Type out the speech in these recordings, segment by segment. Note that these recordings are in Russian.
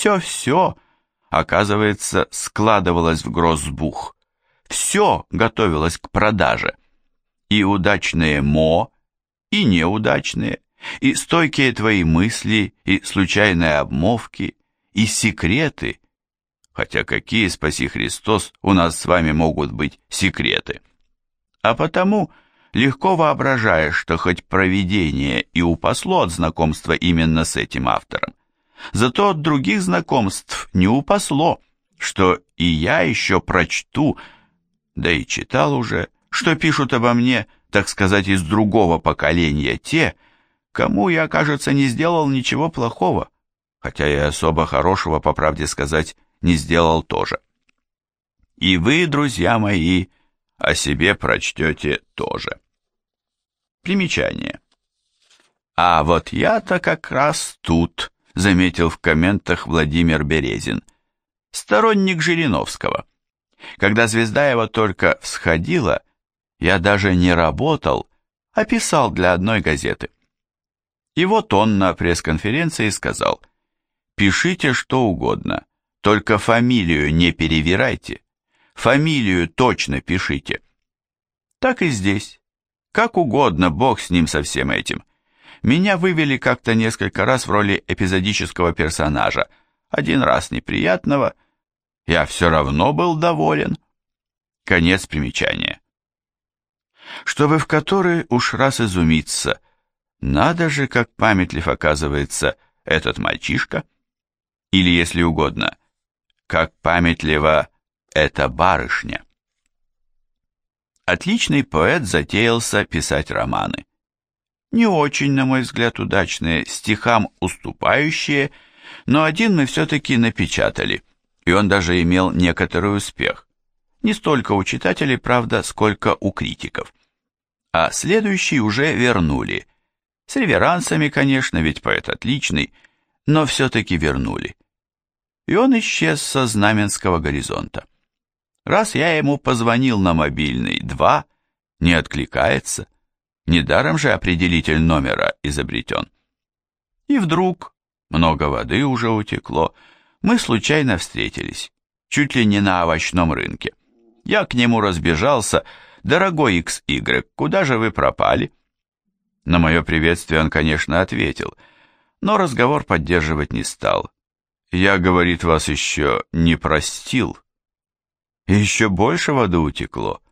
все-все, оказывается, складывалось в гроссбух. Все готовилось к продаже. И удачные мо, и неудачные, и стойкие твои мысли, и случайные обмовки, и секреты. Хотя какие, спаси Христос, у нас с вами могут быть секреты? А потому легко воображаешь, что хоть провидение и упасло от знакомства именно с этим автором, зато от других знакомств не упасло, что и я еще прочту, да и читал уже, что пишут обо мне, так сказать, из другого поколения те, кому я, кажется, не сделал ничего плохого, хотя и особо хорошего, по правде сказать, не сделал тоже. И вы, друзья мои, о себе прочтете тоже. Примечание. А вот я-то как раз тут, заметил в комментах Владимир Березин, сторонник Жириновского. Когда звезда его только всходила, я даже не работал, а писал для одной газеты. И вот он на пресс-конференции сказал, «Пишите что угодно, только фамилию не перевирайте, фамилию точно пишите». Так и здесь. Как угодно, бог с ним со всем этим. Меня вывели как-то несколько раз в роли эпизодического персонажа, один раз неприятного, я все равно был доволен. Конец примечания. Чтобы в который уж раз изумиться, надо же, как памятлив оказывается этот мальчишка, или, если угодно, как памятлива эта барышня. Отличный поэт затеялся писать романы. Не очень, на мой взгляд, удачные, стихам уступающие, но один мы все-таки напечатали, и он даже имел некоторый успех. Не столько у читателей, правда, сколько у критиков. А следующий уже вернули. С реверансами, конечно, ведь поэт отличный, но все-таки вернули. И он исчез со знаменского горизонта. Раз я ему позвонил на мобильный, два, не откликается. Недаром же определитель номера изобретен. И вдруг, много воды уже утекло, мы случайно встретились, чуть ли не на овощном рынке. Я к нему разбежался, «Дорогой XY, куда же вы пропали?» На мое приветствие он, конечно, ответил, но разговор поддерживать не стал. «Я, — говорит, — вас еще не простил» и еще больше воды утекло,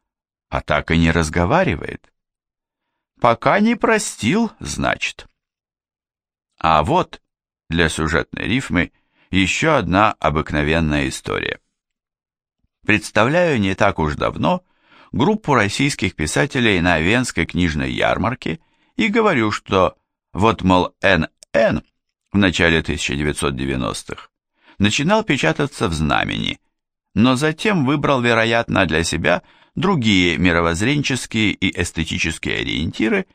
а так и не разговаривает. Пока не простил, значит. А вот для сюжетной рифмы еще одна обыкновенная история. Представляю не так уж давно группу российских писателей на Венской книжной ярмарке и говорю, что вот, мол, Н.Н. в начале 1990-х начинал печататься в «Знамени», но затем выбрал, вероятно, для себя другие мировоззренческие и эстетические ориентиры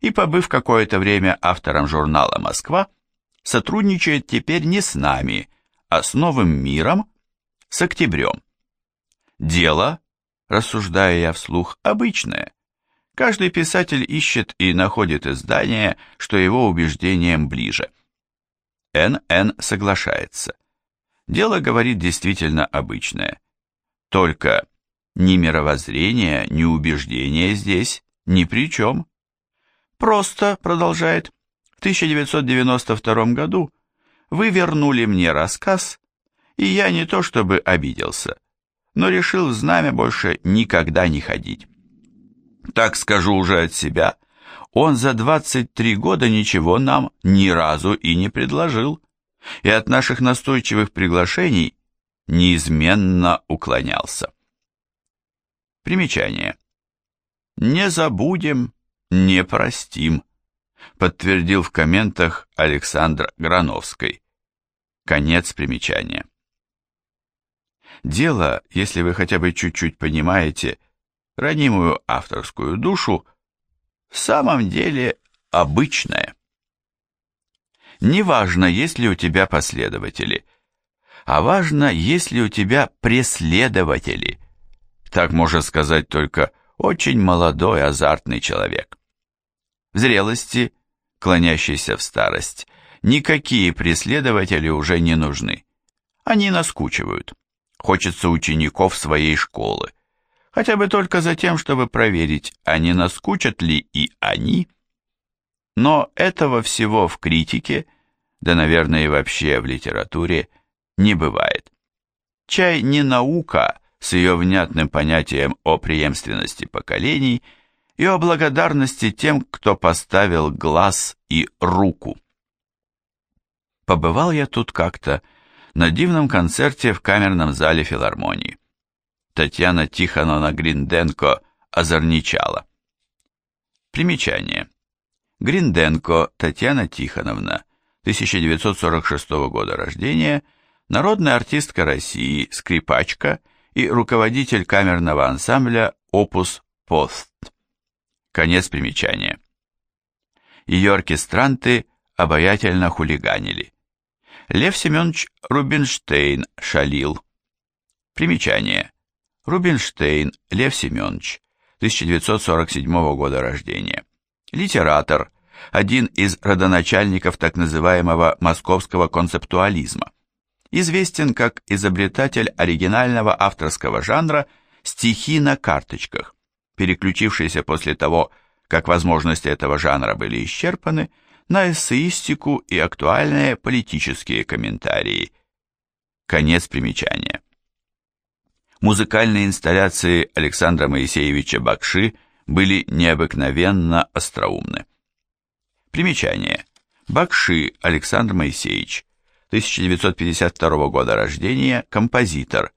и, побыв какое-то время автором журнала «Москва», сотрудничает теперь не с нами, а с новым миром, с октябрем. Дело, рассуждая я вслух, обычное. Каждый писатель ищет и находит издание, что его убеждениям ближе. Н.Н. соглашается. Дело, говорит, действительно обычное. Только ни мировоззрение, ни убеждение здесь ни при чем. Просто, продолжает, в 1992 году вы вернули мне рассказ, и я не то чтобы обиделся, но решил в знамя больше никогда не ходить. Так скажу уже от себя, он за 23 года ничего нам ни разу и не предложил и от наших настойчивых приглашений неизменно уклонялся. Примечание. «Не забудем, не простим», подтвердил в комментах Александр Грановской. Конец примечания. Дело, если вы хотя бы чуть-чуть понимаете ранимую авторскую душу, в самом деле обычное. Не важно, есть ли у тебя последователи, а важно, есть ли у тебя преследователи. Так может сказать только очень молодой азартный человек. В зрелости, клонящейся в старость, никакие преследователи уже не нужны. Они наскучивают. Хочется учеников своей школы. Хотя бы только за тем, чтобы проверить, а не наскучат ли и они. Но этого всего в критике, да, наверное, и вообще в литературе, не бывает. Чай не наука с ее внятным понятием о преемственности поколений и о благодарности тем, кто поставил глаз и руку. Побывал я тут как-то на дивном концерте в камерном зале филармонии. Татьяна Тихоновна Гринденко озорничала. Примечание. Гринденко Татьяна Тихоновна, 1946 года рождения, народная артистка России, скрипачка и руководитель камерного ансамбля «Опус Пост». Конец примечания. Ее оркестранты обаятельно хулиганили. Лев Семенович Рубинштейн шалил. Примечание. Рубинштейн Лев Семенович, 1947 года рождения. Литератор, один из родоначальников так называемого московского концептуализма. Известен как изобретатель оригинального авторского жанра «стихи на карточках», переключившийся после того, как возможности этого жанра были исчерпаны, на эссеистику и актуальные политические комментарии. Конец примечания. Музыкальные инсталляции Александра Моисеевича Бакши были необыкновенно остроумны. Примечание. Бакши Александр Моисеевич, 1952 года рождения, композитор,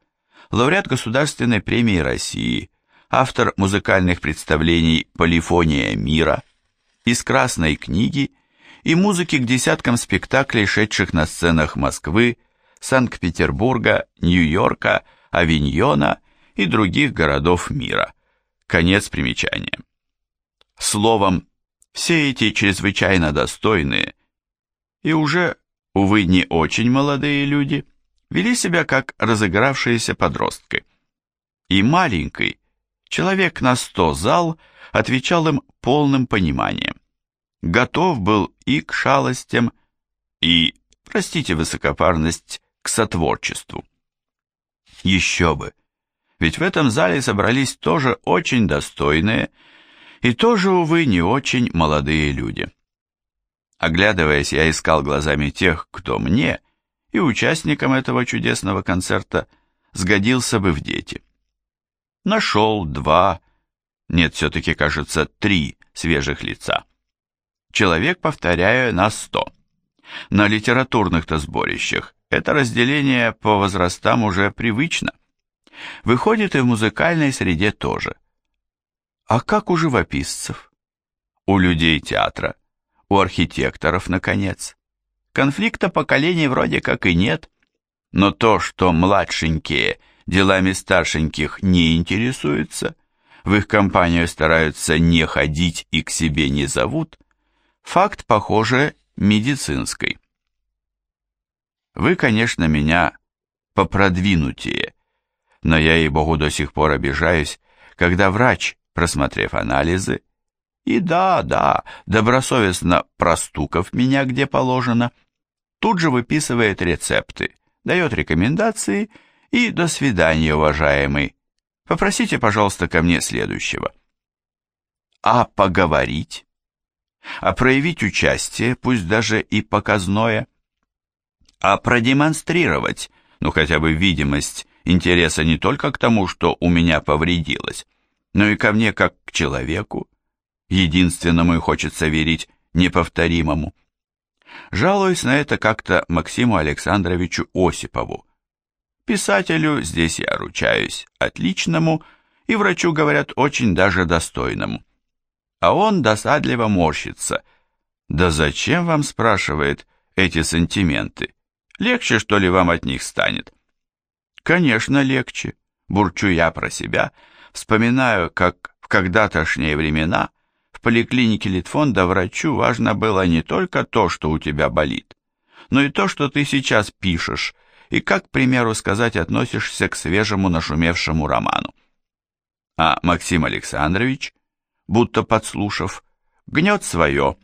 лауреат Государственной премии России, автор музыкальных представлений «Полифония мира», «Из красной книги» и музыки к десяткам спектаклей, шедших на сценах Москвы, Санкт-Петербурга, Нью-Йорка, Авиньона и других городов мира. Конец примечания. Словом, все эти чрезвычайно достойные и уже, увы, не очень молодые люди вели себя как разыгравшиеся подростки. И маленький, человек на сто зал, отвечал им полным пониманием готов был и к шалостям, и, простите высокопарность, к сотворчеству. Еще бы, ведь в этом зале собрались тоже очень достойные и тоже, увы, не очень молодые люди. Оглядываясь, я искал глазами тех, кто мне и участникам этого чудесного концерта сгодился бы в дети. Нашел два, нет, все-таки, кажется, три свежих лица человек, повторяю, на сто. На литературных-то сборищах это разделение по возрастам уже привычно. Выходит и в музыкальной среде тоже. А как у живописцев? У людей театра? У архитекторов, наконец? Конфликта поколений вроде как и нет, но то, что младшенькие делами старшеньких не интересуются, в их компанию стараются не ходить и к себе не зовут – Факт, похоже, медицинский. Вы, конечно, меня попродвинутее, но я, ей-богу, до сих пор обижаюсь, когда врач, просмотрев анализы, и да, да, добросовестно простукав меня где положено, тут же выписывает рецепты, дает рекомендации и до свидания, уважаемый. Попросите, пожалуйста, ко мне следующего. А поговорить? а проявить участие, пусть даже и показное, а продемонстрировать, ну хотя бы видимость интереса не только к тому, что у меня повредилось, но и ко мне как к человеку, единственному и хочется верить неповторимому. Жалуюсь на это как-то Максиму Александровичу Осипову. Писателю, здесь я ручаюсь, отличному, и врачу, говорят, очень даже достойному а он досадливо морщится. «Да зачем вам, — спрашивает, — эти сантименты? Легче, что ли, вам от них станет?» «Конечно, легче», — бурчу я про себя, вспоминаю, как в когда-тошние времена в поликлинике Литфонда врачу важно было не только то, что у тебя болит, но и то, что ты сейчас пишешь, и как, к примеру сказать, относишься к свежему нашумевшему роману. А Максим Александрович будто подслушав, гнет свое.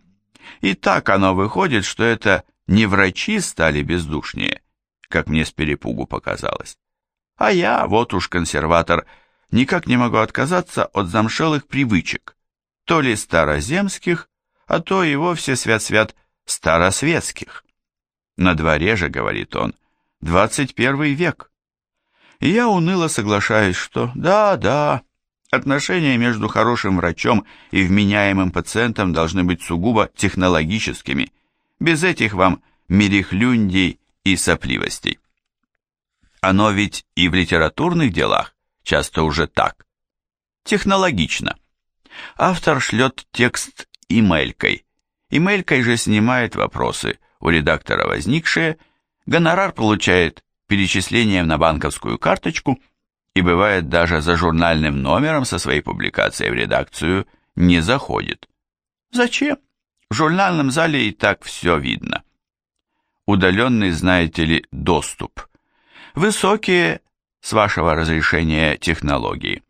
И так оно выходит, что это не врачи стали бездушнее, как мне с перепугу показалось. А я, вот уж консерватор, никак не могу отказаться от замшелых привычек, то ли староземских, а то и вовсе свят-свят старосветских. На дворе же, говорит он, двадцать первый век. И я уныло соглашаюсь, что да-да, отношения между хорошим врачом и вменяемым пациентом должны быть сугубо технологическими, без этих вам мерехлюндей и сопливостей. Оно ведь и в литературных делах часто уже так. Технологично. Автор шлет текст имелькой. Имелькой же снимает вопросы, у редактора возникшие, гонорар получает перечислением на банковскую карточку и бывает даже за журнальным номером со своей публикацией в редакцию не заходит. Зачем? В журнальном зале и так все видно. Удаленный, знаете ли, доступ. Высокие, с вашего разрешения, технологии.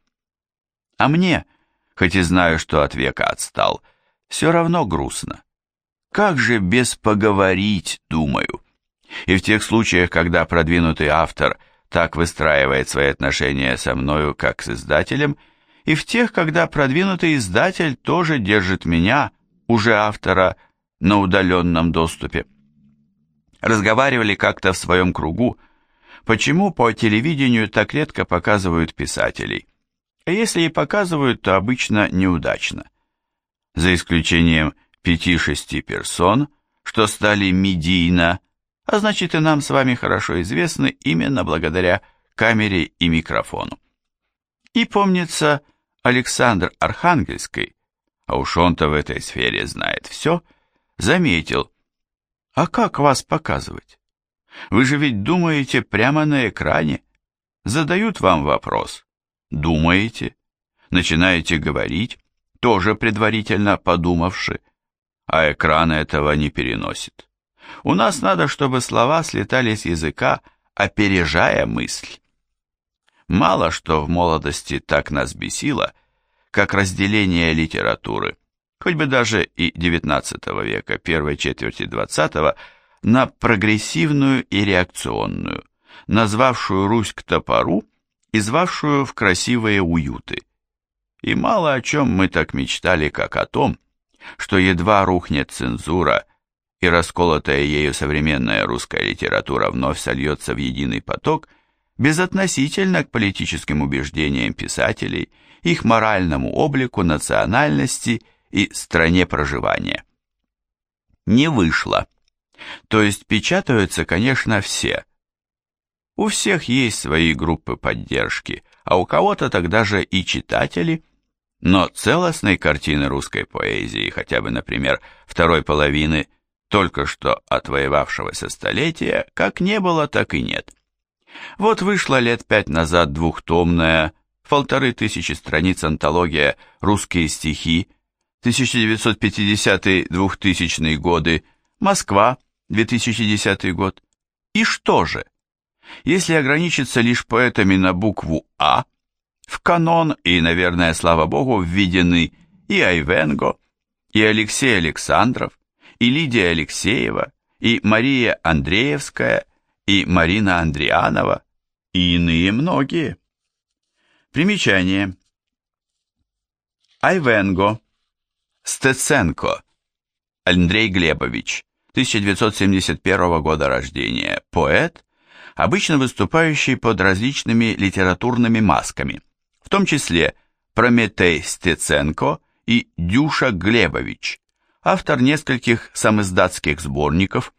А мне, хоть и знаю, что от века отстал, все равно грустно. Как же без поговорить, думаю. И в тех случаях, когда продвинутый автор так выстраивает свои отношения со мною, как с издателем, и в тех, когда продвинутый издатель тоже держит меня, уже автора, на удаленном доступе. Разговаривали как-то в своем кругу, почему по телевидению так редко показывают писателей. А если и показывают, то обычно неудачно. За исключением пяти-шести персон, что стали медийно, а значит и нам с вами хорошо известны именно благодаря камере и микрофону. И помнится, Александр Архангельский, а уж он-то в этой сфере знает все, заметил, а как вас показывать? Вы же ведь думаете прямо на экране. Задают вам вопрос. Думаете? Начинаете говорить, тоже предварительно подумавши, а экран этого не переносит. У нас надо, чтобы слова слетали с языка, опережая мысль. Мало что в молодости так нас бесило, как разделение литературы, хоть бы даже и XIX века, первой четверти XX, на прогрессивную и реакционную, назвавшую Русь к топору и звавшую в красивые уюты. И мало о чем мы так мечтали, как о том, что едва рухнет цензура – и расколотая ею современная русская литература вновь сольется в единый поток, безотносительно к политическим убеждениям писателей, их моральному облику, национальности и стране проживания. Не вышло. То есть печатаются, конечно, все. У всех есть свои группы поддержки, а у кого-то тогда же и читатели, но целостной картины русской поэзии, хотя бы, например, второй половины только что отвоевавшегося столетия, как не было, так и нет. Вот вышла лет пять назад двухтомная, в полторы тысячи страниц антология «Русские стихи», 1950-2000 годы, Москва, 2010 год. И что же? Если ограничиться лишь поэтами на букву «А», в канон и, наверное, слава богу, введены и Айвенго, и Алексей Александров, и Лидия Алексеева, и Мария Андреевская, и Марина Андрианова, и иные многие. Примечание. Айвенго, Стеценко, Андрей Глебович, 1971 года рождения, поэт, обычно выступающий под различными литературными масками, в том числе Прометей Стеценко и Дюша Глебович, автор нескольких самиздатских сборников,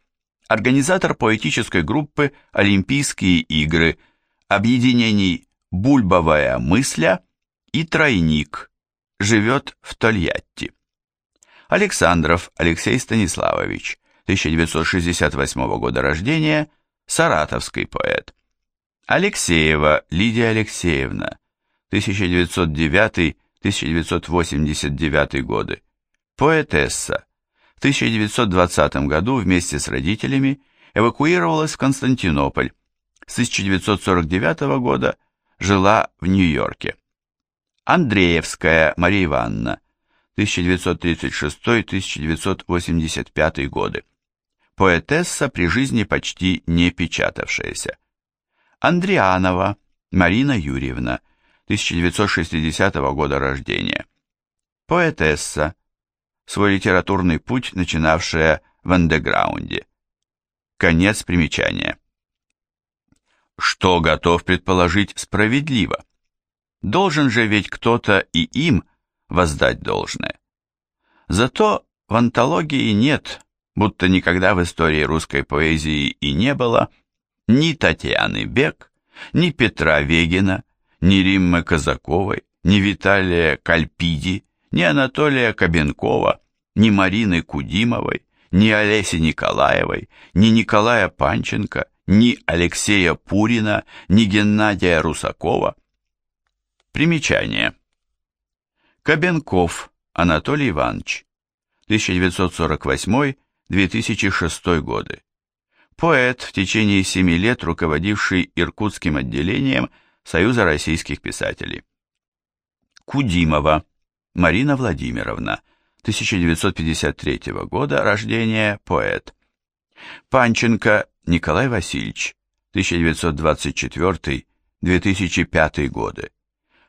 организатор поэтической группы «Олимпийские игры», объединений «Бульбовая мысля» и «Тройник», живет в Тольятти. Александров Алексей Станиславович, 1968 года рождения, саратовский поэт. Алексеева Лидия Алексеевна, 1909-1989 годы, Поэтесса. В 1920 году вместе с родителями эвакуировалась в Константинополь. С 1949 года жила в Нью-Йорке. Андреевская Мария Ивановна, 1936-1985 годы. Поэтесса при жизни почти не печатавшаяся. Андрианова Марина Юрьевна, 1960 года рождения. Поэтесса, свой литературный путь начинавшая в андеграунде. Конец примечания. Что готов предположить справедливо? Должен же ведь кто-то и им воздать должное. Зато в антологии нет, будто никогда в истории русской поэзии и не было, ни Татьяны Бек, ни Петра Вегина, ни Риммы Казаковой, ни Виталия Кальпиди, ни Анатолия Кабенкова, ни Марины Кудимовой, ни Олеси Николаевой, ни Николая Панченко, ни Алексея Пурина, ни Геннадия Русакова. Примечание. Кабенков Анатолий Иванович, 1948-2006 годы. Поэт, в течение семи лет руководивший Иркутским отделением Союза российских писателей. Кудимова Марина Владимировна, 1953 года рождения, поэт. Панченко Николай Васильевич, 1924-2005 годы.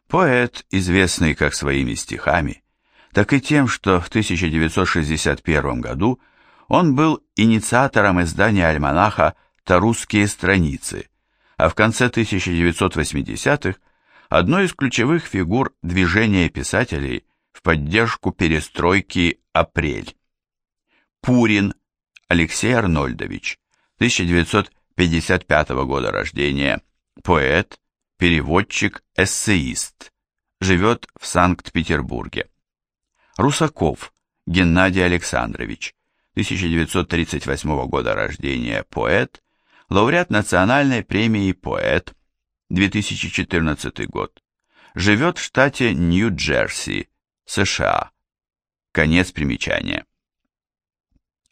Поэт, известный как своими стихами, так и тем, что в 1961 году он был инициатором издания альманаха «Тарусские страницы», а в конце 1980-х одной из ключевых фигур движения писателей в поддержку перестройки «Апрель». Пурин Алексей Арнольдович, 1955 года рождения, поэт, переводчик, эссеист, живет в Санкт-Петербурге. Русаков Геннадий Александрович, 1938 года рождения, поэт, лауреат национальной премии «Поэт», 2014 год. Живет в штате Нью-Джерси, США. Конец примечания.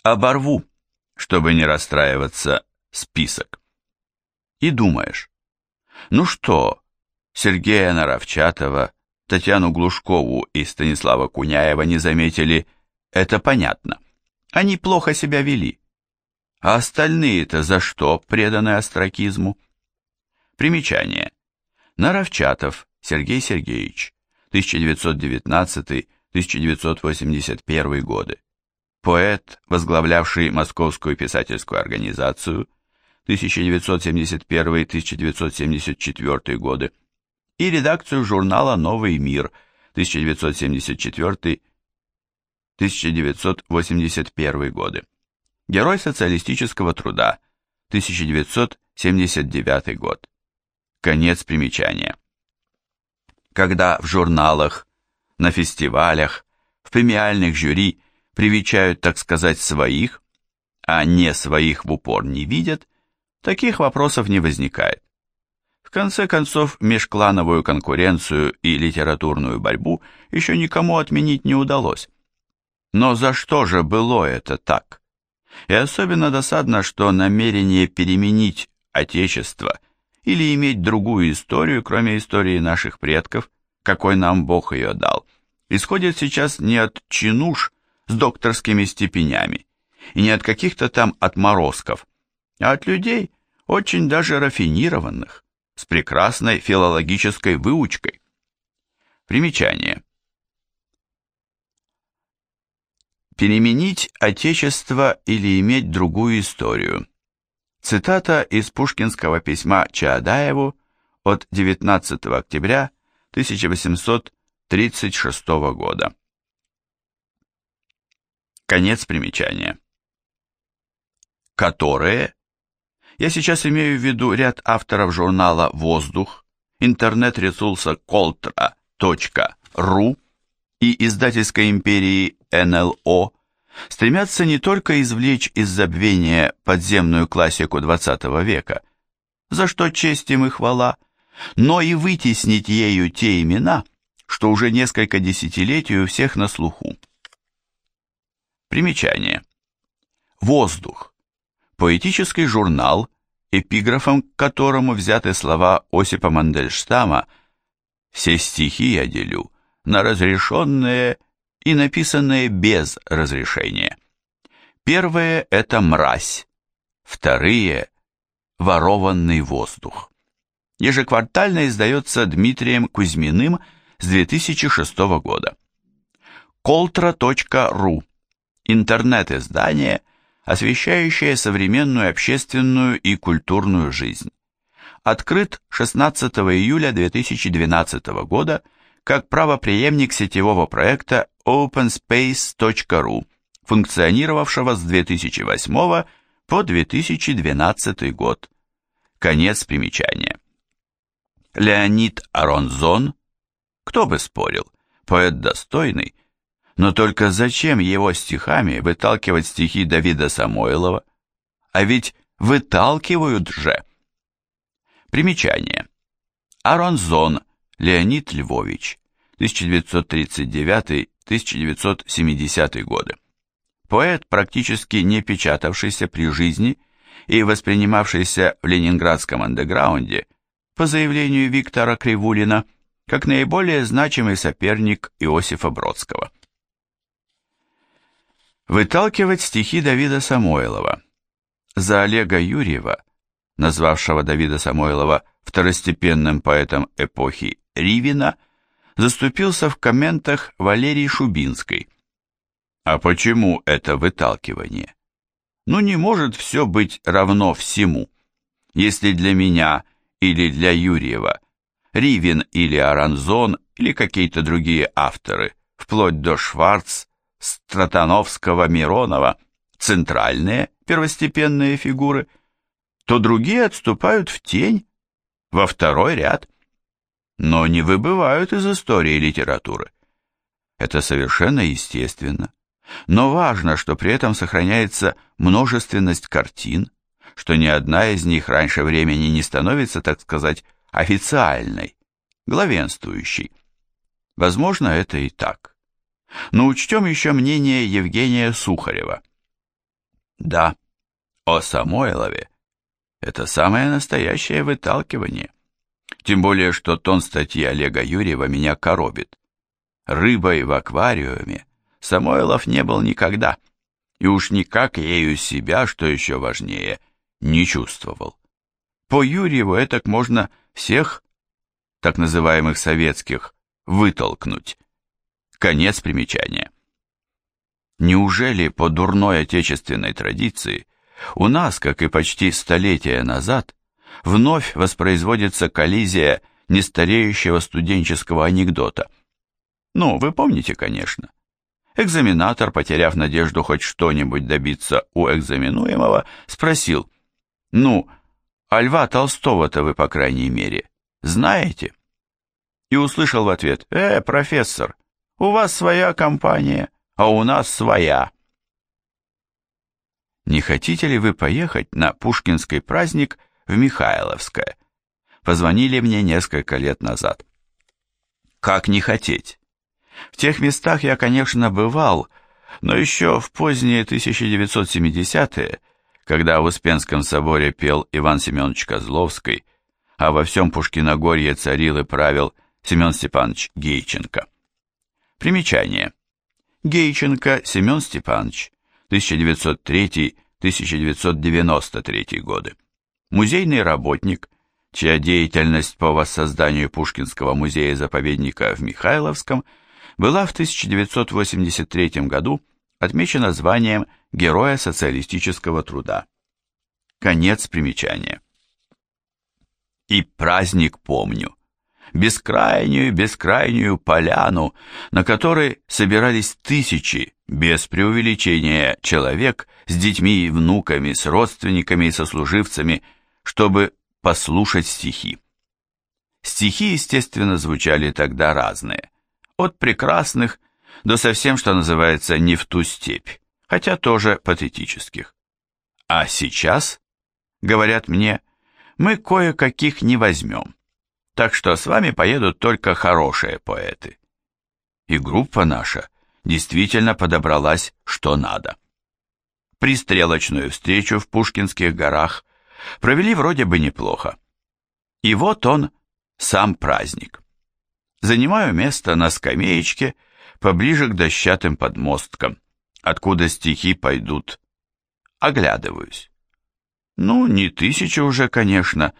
Оборву, чтобы не расстраиваться, список. И думаешь, ну что, Сергея Наровчатова, Татьяну Глушкову и Станислава Куняева не заметили, это понятно. Они плохо себя вели. А остальные-то за что преданы астракизму? Примечание. Наровчатов Сергей Сергеевич, 1919-1981 годы. Поэт, возглавлявший Московскую писательскую организацию 1971-1974 годы и редакцию журнала «Новый мир» 1974-1981 годы. Герой социалистического труда 1979 год. Конец примечания когда в журналах, на фестивалях, в премиальных жюри привечают, так сказать, своих, а не своих в упор не видят, таких вопросов не возникает. В конце концов, межклановую конкуренцию и литературную борьбу еще никому отменить не удалось. Но за что же было это так? И особенно досадно, что намерение переменить Отечество или иметь другую историю, кроме истории наших предков, какой нам Бог ее дал, исходит сейчас не от чинуш с докторскими степенями и не от каких-то там отморозков, а от людей очень даже рафинированных, с прекрасной филологической выучкой. Примечание. Переменить Отечество или иметь другую историю. Цитата из пушкинского письма Чаадаеву от 19 октября 1836 года. Конец примечания. Которые? Я сейчас имею в виду ряд авторов журнала «Воздух», интернет-ресурса coltra.ru и издательской империи НЛО, стремятся не только извлечь из забвения подземную классику XX века, за что честь им и хвала, но и вытеснить ею те имена, что уже несколько десятилетий у всех на слуху. Примечание. Воздух. Поэтический журнал, эпиграфом к которому взяты слова Осипа Мандельштама «Все стихи я делю на разрешенные и написанные без разрешения». Первые – это мразь, вторые – ворованный воздух. Ежеквартально издается Дмитрием Кузьминым с 2006 года. Колтра.ру – интернет-издание, освещающее современную общественную и культурную жизнь. Открыт 16 июля 2012 года как правопреемник сетевого проекта OpenSpace.ru, функционировавшего с 2008 по 2012 год. Конец примечания. Леонид Аронзон, кто бы спорил, поэт достойный, но только зачем его стихами выталкивать стихи Давида Самойлова? А ведь выталкивают же. Примечание. Аронзон Леонид Львович, 1939-1970 годы. Поэт, практически не печатавшийся при жизни и воспринимавшийся в ленинградском андеграунде, по заявлению Виктора Кривулина, как наиболее значимый соперник Иосифа Бродского. Выталкивать стихи Давида Самойлова. За Олега Юрьева, назвавшего Давида Самойлова второстепенным поэтом эпохи Ривина, заступился в комментах Валерий Шубинской. А почему это выталкивание? Ну не может все быть равно всему. Если для меня или для Юрьева Ривин или Аранзон или какие-то другие авторы, вплоть до Шварц, Стратановского, Миронова, центральные первостепенные фигуры, то другие отступают в тень, во второй ряд, но не выбывают из истории литературы. Это совершенно естественно, но важно, что при этом сохраняется множественность картин, что ни одна из них раньше времени не становится, так сказать, официальной, главенствующей. Возможно, это и так. Но учтем еще мнение Евгения Сухарева. Да, о Самойлове это самое настоящее выталкивание. Тем более, что тон статьи Олега Юрьева меня коробит. Рыбой в аквариуме Самойлов не был никогда, и уж никак ею себя, что еще важнее, не чувствовал. По Юрьеву этак можно всех, так называемых советских, вытолкнуть. Конец примечания. Неужели по дурной отечественной традиции у нас, как и почти столетия назад, вновь воспроизводится коллизия нестареющего студенческого анекдота? Ну, вы помните, конечно. Экзаменатор, потеряв надежду хоть что-нибудь добиться у экзаменуемого, спросил, «Ну, а Льва Толстого-то вы, по крайней мере, знаете?» И услышал в ответ, «Э, профессор, у вас своя компания, а у нас своя. Не хотите ли вы поехать на Пушкинский праздник в Михайловское? Позвонили мне несколько лет назад. Как не хотеть? В тех местах я, конечно, бывал, но еще в поздние 1970-е, когда в Успенском соборе пел Иван Семенович Козловский, а во всем Пушкиногорье царил и правил Семен Степанович Гейченко. Примечание. Гейченко Семен Степанович, 1903-1993 годы. Музейный работник, чья деятельность по воссозданию Пушкинского музея-заповедника в Михайловском была в 1983 году отмечена званием Героя социалистического труда. Конец примечания. И праздник помню бескрайнюю, бескрайнюю поляну, на которой собирались тысячи, без преувеличения, человек с детьми и внуками, с родственниками и сослуживцами, чтобы послушать стихи. Стихи, естественно, звучали тогда разные, от прекрасных до совсем, что называется, не в ту степь, хотя тоже патетических. А сейчас, говорят мне, мы кое-каких не возьмем так что с вами поедут только хорошие поэты. И группа наша действительно подобралась что надо. Пристрелочную встречу в Пушкинских горах провели вроде бы неплохо. И вот он, сам праздник. Занимаю место на скамеечке, поближе к дощатым подмосткам, откуда стихи пойдут оглядываюсь. Ну, не тысяча уже, конечно,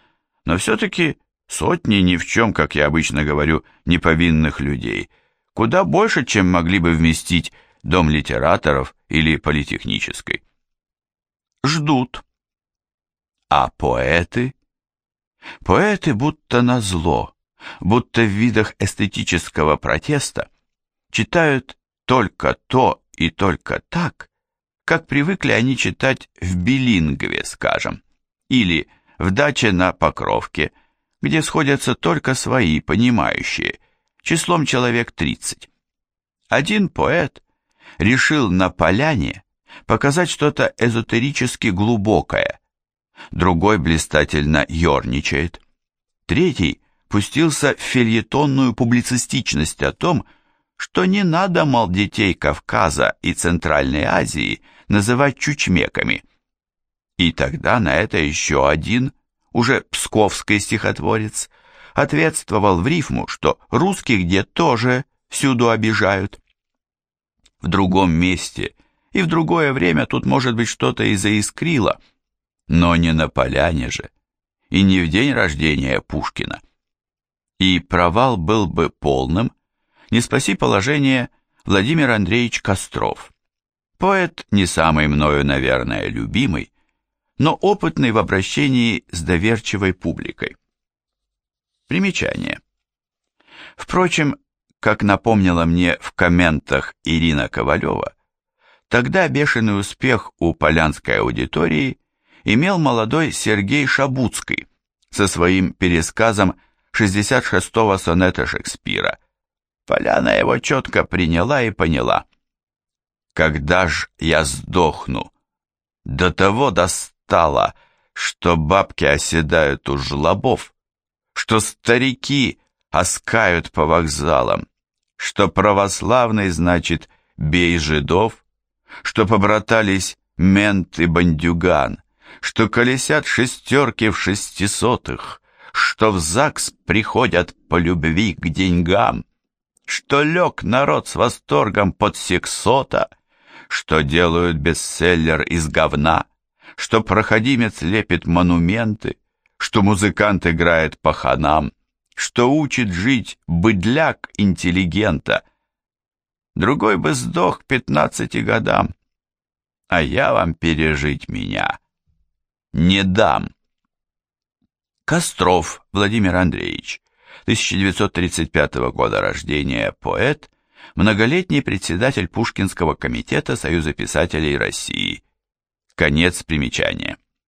но все-таки сотни ни в чем, как я обычно говорю, неповинных людей. Куда больше, чем могли бы вместить дом литераторов или политехнической. Ждут. А поэты? Поэты будто назло, будто в видах эстетического протеста, читают только то и только так, как привыкли они читать в билингве, скажем, или в даче на Покровке, где сходятся только свои, понимающие, числом человек 30. Один поэт решил на поляне показать что-то эзотерически глубокое, другой блистательно ерничает, третий пустился в фильетонную публицистичность о том, что не надо, мол, детей Кавказа и Центральной Азии называть чучмеками. И тогда на это еще один, уже псковский стихотворец, ответствовал в рифму, что русских где тоже всюду обижают. В другом месте и в другое время тут, может быть, что-то и заискрило, но не на поляне же, и не в день рождения Пушкина. И провал был бы полным, не спаси положение Владимир Андреевич Костров. Поэт не самый мною, наверное, любимый, но опытный в обращении с доверчивой публикой. Примечание. Впрочем, как напомнила мне в комментах Ирина Ковалева, тогда бешеный успех у полянской аудитории имел молодой Сергей Шабуцкий со своим пересказом 66-го сонета Шекспира. Поляна его четко приняла и поняла. Когда ж я сдохну? До того достало, что бабки оседают у жлобов, что старики оскают по вокзалам, что православный значит бей жидов, что побратались мент и бандюган, что колесят шестерки в шестисотых, что в ЗАГС приходят по любви к деньгам, что лег народ с восторгом под сексота, что делают бестселлер из говна, что проходимец лепит монументы, что музыкант играет по ханам, что учит жить быдляк интеллигента. Другой бы сдох пятнадцати годам, а я вам пережить меня не дам. Костров Владимир Андреевич, 1935 года рождения, поэт, многолетний председатель Пушкинского комитета Союза писателей России. Конец примечания.